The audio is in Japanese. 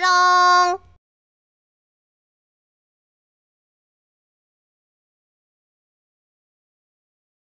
ろん